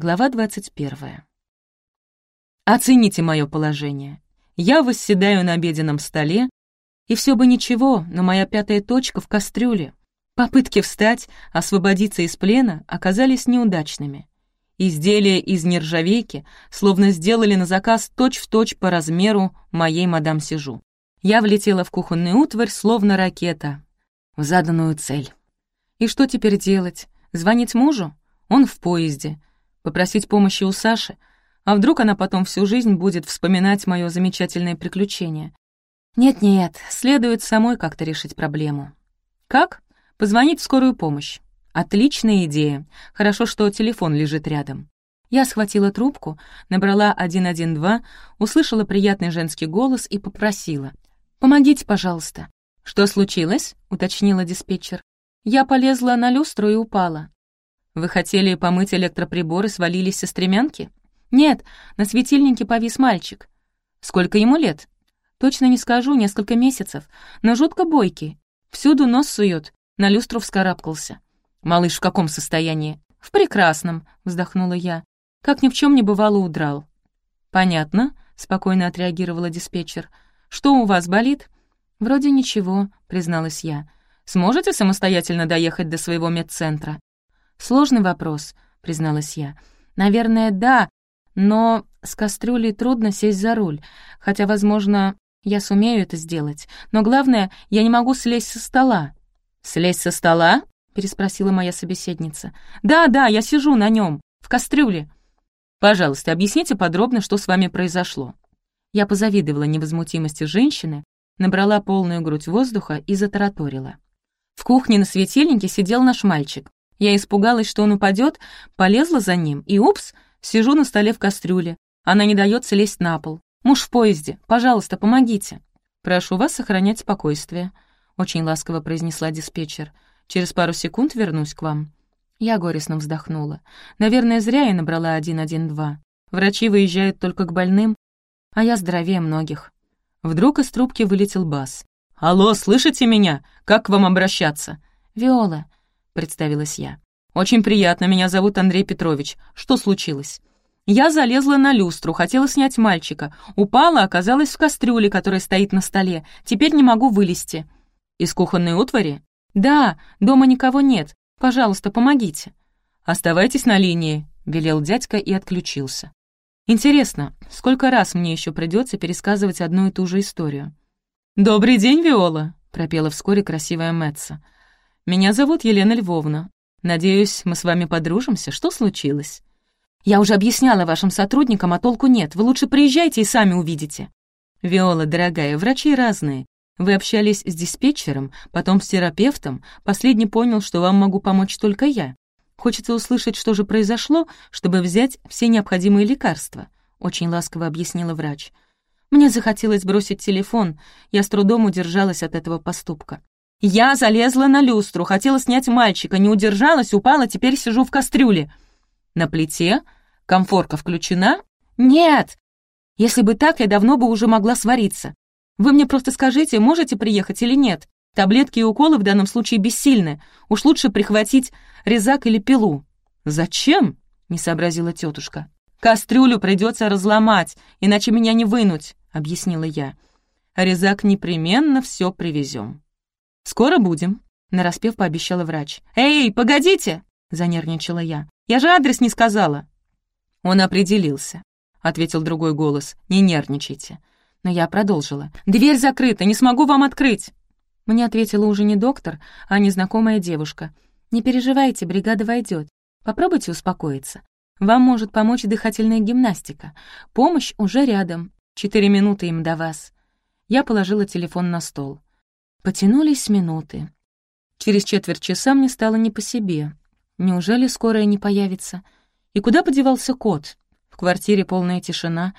Глава 21. Оцените мое положение. Я восседаю на обеденном столе, и все бы ничего, но моя пятая точка в кастрюле. Попытки встать, освободиться из плена оказались неудачными. Изделия из нержавейки словно сделали на заказ точь-в-точь точь по размеру моей мадам Сижу. Я влетела в кухонный утварь, словно ракета, в заданную цель. И что теперь делать? Звонить мужу? Он в поезде. Попросить помощи у Саши? А вдруг она потом всю жизнь будет вспоминать мое замечательное приключение? Нет-нет, следует самой как-то решить проблему. Как? Позвонить в скорую помощь. Отличная идея. Хорошо, что телефон лежит рядом. Я схватила трубку, набрала 112, услышала приятный женский голос и попросила. «Помогите, пожалуйста». «Что случилось?» — уточнила диспетчер. Я полезла на люстру и упала. Вы хотели помыть электроприбор и свалились со стремянки? Нет, на светильнике повис мальчик. Сколько ему лет? Точно не скажу, несколько месяцев, но жутко бойкий. Всюду нос сует, на люстру вскарабкался. Малыш в каком состоянии? В прекрасном, вздохнула я. Как ни в чем не бывало, удрал. Понятно, спокойно отреагировала диспетчер. Что у вас болит? Вроде ничего, призналась я. Сможете самостоятельно доехать до своего медцентра?» «Сложный вопрос», — призналась я. «Наверное, да, но с кастрюлей трудно сесть за руль, хотя, возможно, я сумею это сделать. Но главное, я не могу слезть со стола». «Слезть со стола?» — переспросила моя собеседница. «Да, да, я сижу на нем, в кастрюле». «Пожалуйста, объясните подробно, что с вами произошло». Я позавидовала невозмутимости женщины, набрала полную грудь воздуха и затараторила. В кухне на светильнике сидел наш мальчик. Я испугалась, что он упадет, полезла за ним, и упс, сижу на столе в кастрюле. Она не дает слезть на пол. Муж в поезде. Пожалуйста, помогите. Прошу вас сохранять спокойствие, очень ласково произнесла диспетчер. Через пару секунд вернусь к вам. Я горестно вздохнула. Наверное, зря я набрала 112. Врачи выезжают только к больным, а я здоровее многих. Вдруг из трубки вылетел бас. «Алло, слышите меня? Как к вам обращаться?» «Виола», — представилась я. «Очень приятно, меня зовут Андрей Петрович. Что случилось?» Я залезла на люстру, хотела снять мальчика. Упала, оказалась в кастрюле, которая стоит на столе. Теперь не могу вылезти. Из кухонной утвари? Да, дома никого нет. Пожалуйста, помогите. Оставайтесь на линии, велел дядька и отключился. Интересно, сколько раз мне еще придется пересказывать одну и ту же историю? «Добрый день, Виола», — пропела вскоре красивая Мэтса. «Меня зовут Елена Львовна. Надеюсь, мы с вами подружимся. Что случилось?» «Я уже объясняла вашим сотрудникам, а толку нет. Вы лучше приезжайте и сами увидите». «Виола, дорогая, врачи разные. Вы общались с диспетчером, потом с терапевтом. Последний понял, что вам могу помочь только я. Хочется услышать, что же произошло, чтобы взять все необходимые лекарства», — очень ласково объяснила врач. Мне захотелось бросить телефон, я с трудом удержалась от этого поступка. Я залезла на люстру, хотела снять мальчика, не удержалась, упала, теперь сижу в кастрюле. На плите? Комфорка включена? Нет! Если бы так, я давно бы уже могла свариться. Вы мне просто скажите, можете приехать или нет? Таблетки и уколы в данном случае бессильны. Уж лучше прихватить резак или пилу. «Зачем?» — не сообразила тетушка. «Кастрюлю придется разломать, иначе меня не вынуть. — объяснила я. «Резак непременно все привезем». «Скоро будем», — нараспев пообещала врач. «Эй, погодите!» — занервничала я. «Я же адрес не сказала». «Он определился», — ответил другой голос. «Не нервничайте». Но я продолжила. «Дверь закрыта, не смогу вам открыть». Мне ответила уже не доктор, а незнакомая девушка. «Не переживайте, бригада войдет. Попробуйте успокоиться. Вам может помочь дыхательная гимнастика. Помощь уже рядом. Четыре минуты им до вас». Я положила телефон на стол. Потянулись минуты. Через четверть часа мне стало не по себе. Неужели скорая не появится? И куда подевался кот? В квартире полная тишина.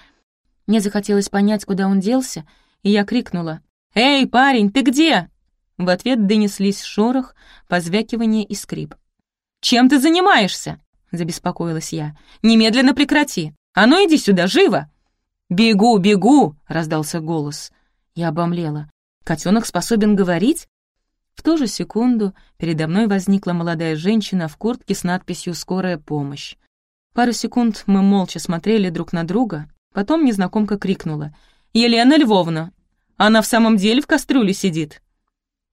Мне захотелось понять, куда он делся, и я крикнула. «Эй, парень, ты где?» В ответ донеслись шорох, позвякивание и скрип. «Чем ты занимаешься?» — забеспокоилась я. «Немедленно прекрати! А ну иди сюда, живо!» «Бегу, бегу!» — раздался голос. Я обомлела. «Котенок способен говорить?» В ту же секунду передо мной возникла молодая женщина в куртке с надписью «Скорая помощь». Пару секунд мы молча смотрели друг на друга, потом незнакомка крикнула. «Елена Львовна! Она в самом деле в кастрюле сидит!»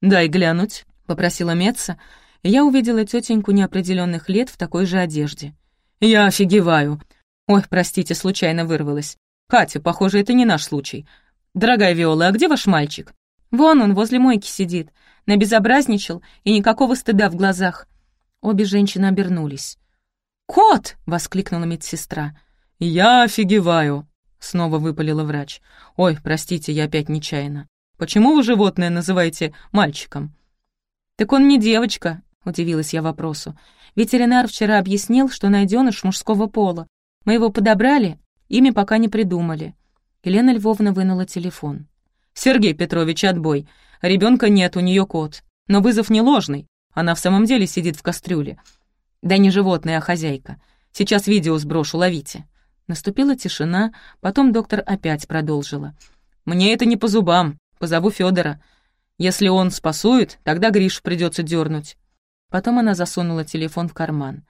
«Дай глянуть», — попросила Меца, и я увидела тетеньку неопределенных лет в такой же одежде. «Я офигеваю!» «Ой, простите, случайно вырвалась. Катя, похоже, это не наш случай. Дорогая Виола, а где ваш мальчик?» «Вон он, возле мойки сидит. Набезобразничал, и никакого стыда в глазах». Обе женщины обернулись. «Кот!» — воскликнула медсестра. «Я офигеваю!» — снова выпалила врач. «Ой, простите, я опять нечаянно. Почему вы животное называете мальчиком?» «Так он не девочка», — удивилась я вопросу. «Ветеринар вчера объяснил, что найденыш мужского пола. Мы его подобрали, имя пока не придумали». Елена Львовна вынула телефон. «Сергей Петрович, отбой. Ребенка нет, у нее кот. Но вызов не ложный. Она в самом деле сидит в кастрюле. Да не животное, а хозяйка. Сейчас видео сброшу, ловите». Наступила тишина, потом доктор опять продолжила. «Мне это не по зубам. Позову Федора. Если он спасует, тогда Гришу придется дернуть. Потом она засунула телефон в карман.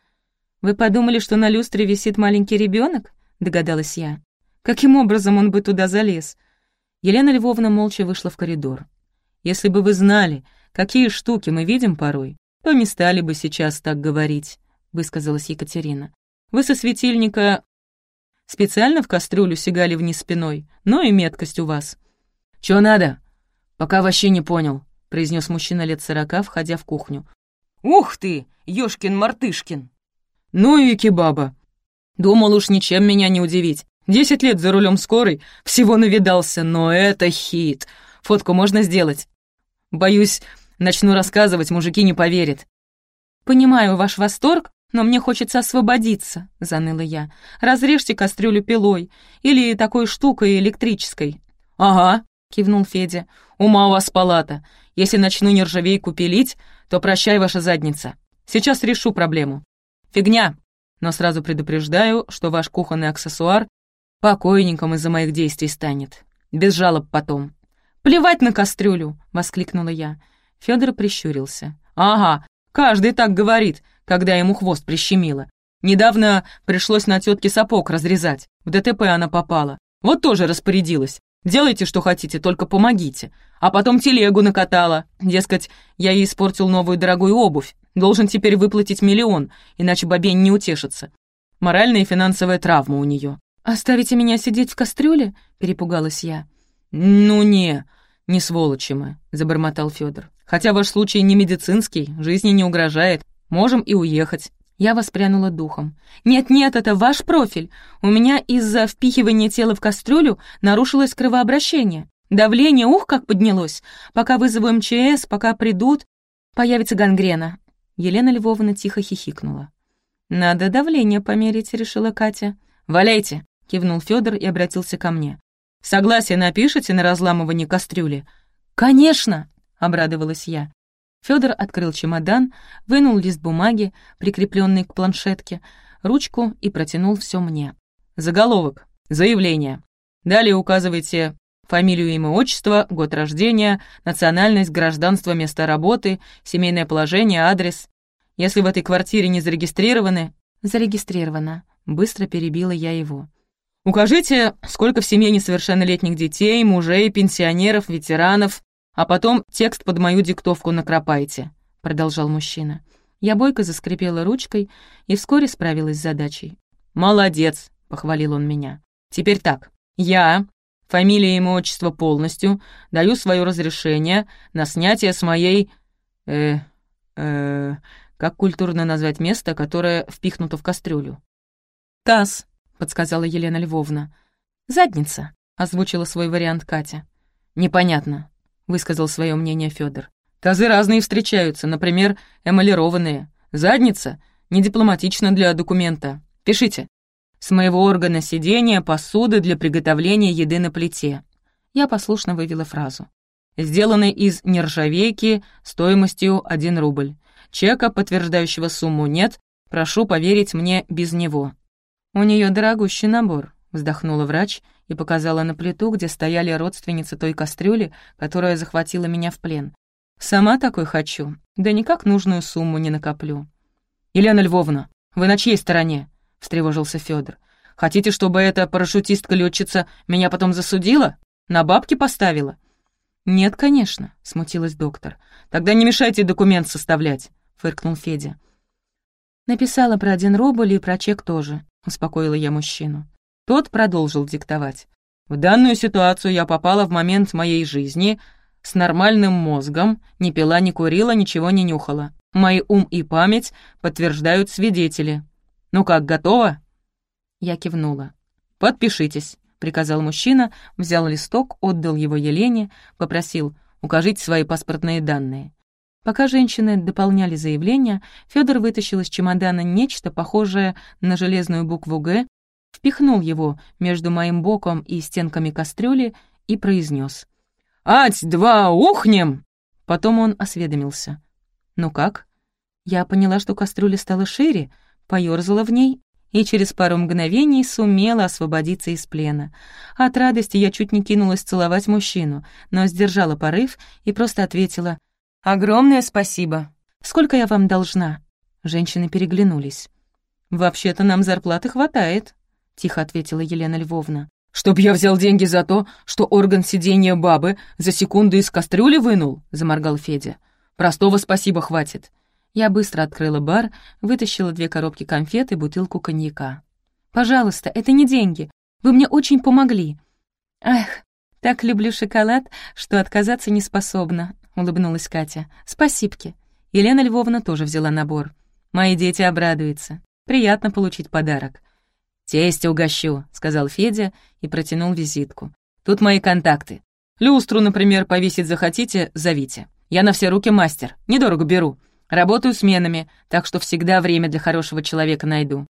«Вы подумали, что на люстре висит маленький ребенок? догадалась я. «Каким образом он бы туда залез?» Елена Львовна молча вышла в коридор. «Если бы вы знали, какие штуки мы видим порой, то не стали бы сейчас так говорить», — высказалась Екатерина. «Вы со светильника специально в кастрюлю сигали вниз спиной, но и меткость у вас». «Чё надо?» «Пока вообще не понял», — произнес мужчина лет сорока, входя в кухню. «Ух ты, ёшкин-мартышкин!» «Ну и кебаба!» «Думал уж ничем меня не удивить. Десять лет за рулем скорой, всего навидался, но это хит. Фотку можно сделать?» «Боюсь, начну рассказывать, мужики не поверят». «Понимаю ваш восторг, но мне хочется освободиться», — заныла я. «Разрежьте кастрюлю пилой или такой штукой электрической». «Ага», — кивнул Федя. «Ума у вас палата. Если начну нержавейку пилить, то прощай ваша задница. Сейчас решу проблему. Фигня. Но сразу предупреждаю, что ваш кухонный аксессуар покойником из-за моих действий станет. Без жалоб потом». «Плевать на кастрюлю!» — воскликнула я. Федор прищурился. «Ага, каждый так говорит, когда ему хвост прищемило. Недавно пришлось на тетке сапог разрезать. В ДТП она попала. Вот тоже распорядилась. Делайте, что хотите, только помогите. А потом телегу накатала. Дескать, я ей испортил новую дорогую обувь. Должен теперь выплатить миллион, иначе бабень не утешится. Моральная и финансовая травма у нее. «Оставите меня сидеть в кастрюле?» — перепугалась я. «Ну не, не сволочи мы», — забормотал Федор. «Хотя ваш случай не медицинский, жизни не угрожает. Можем и уехать. Я воспрянула духом. «Нет-нет, это ваш профиль. У меня из-за впихивания тела в кастрюлю нарушилось кровообращение. Давление, ух, как поднялось. Пока вызову МЧС, пока придут, появится гангрена». Елена Львовна тихо хихикнула. «Надо давление померить», — решила Катя. «Валяйте», — кивнул Федор и обратился ко мне. «Согласие напишите на разламывание кастрюли?» «Конечно!» — обрадовалась я. Федор открыл чемодан, вынул лист бумаги, прикрепленный к планшетке, ручку и протянул все мне. Заголовок. Заявление. Далее указывайте фамилию, имя, отчество, год рождения, национальность, гражданство, место работы, семейное положение, адрес. Если в этой квартире не зарегистрированы... Зарегистрировано. Быстро перебила я его. Укажите, сколько в семье несовершеннолетних детей, мужей, пенсионеров, ветеранов, а потом текст под мою диктовку накропайте», — продолжал мужчина. Я бойко заскрипела ручкой и вскоре справилась с задачей. «Молодец», — похвалил он меня. «Теперь так. Я, фамилия и отчество полностью, даю свое разрешение на снятие с моей... э... э... как культурно назвать место, которое впихнуто в кастрюлю?» «Таз», — подсказала Елена Львовна. «Задница», — озвучила свой вариант Катя. «Непонятно. — высказал свое мнение Федор. «Тазы разные встречаются, например, эмалированные. Задница — не дипломатично для документа. Пишите. С моего органа сидения посуды для приготовления еды на плите». Я послушно вывела фразу. «Сделанный из нержавейки стоимостью 1 рубль. Чека, подтверждающего сумму, нет. Прошу поверить мне без него». «У нее дорогущий набор», — вздохнула врач — и показала на плиту, где стояли родственницы той кастрюли, которая захватила меня в плен. «Сама такой хочу, да никак нужную сумму не накоплю». «Елена Львовна, вы на чьей стороне?» — встревожился Федор. «Хотите, чтобы эта парашютистка-летчица меня потом засудила? На бабки поставила?» «Нет, конечно», — смутилась доктор. «Тогда не мешайте документ составлять», — фыркнул Федя. «Написала про один рубль и про чек тоже», — успокоила я мужчину. Тот продолжил диктовать. «В данную ситуацию я попала в момент моей жизни с нормальным мозгом, не пила, не курила, ничего не нюхала. Мои ум и память подтверждают свидетели. Ну как, готово?» Я кивнула. «Подпишитесь», — приказал мужчина, взял листок, отдал его Елене, попросил «укажите свои паспортные данные». Пока женщины дополняли заявление, Федор вытащил из чемодана нечто похожее на железную букву «Г», впихнул его между моим боком и стенками кастрюли и произнес: «Ать, два, ухнем!» Потом он осведомился. «Ну как?» Я поняла, что кастрюля стала шире, поёрзала в ней и через пару мгновений сумела освободиться из плена. От радости я чуть не кинулась целовать мужчину, но сдержала порыв и просто ответила «Огромное спасибо. Сколько я вам должна?» Женщины переглянулись. «Вообще-то нам зарплаты хватает», — тихо ответила Елена Львовна. «Чтоб я взял деньги за то, что орган сидения бабы за секунду из кастрюли вынул?» — заморгал Федя. «Простого спасибо хватит». Я быстро открыла бар, вытащила две коробки конфет и бутылку коньяка. «Пожалуйста, это не деньги. Вы мне очень помогли». «Ах, так люблю шоколад, что отказаться не способна», — улыбнулась Катя. «Спасибки». Елена Львовна тоже взяла набор. «Мои дети обрадуются. Приятно получить подарок». «Тестя угощу», — сказал Федя и протянул визитку. «Тут мои контакты. Люстру, например, повесить захотите, зовите. Я на все руки мастер, недорого беру. Работаю сменами, так что всегда время для хорошего человека найду.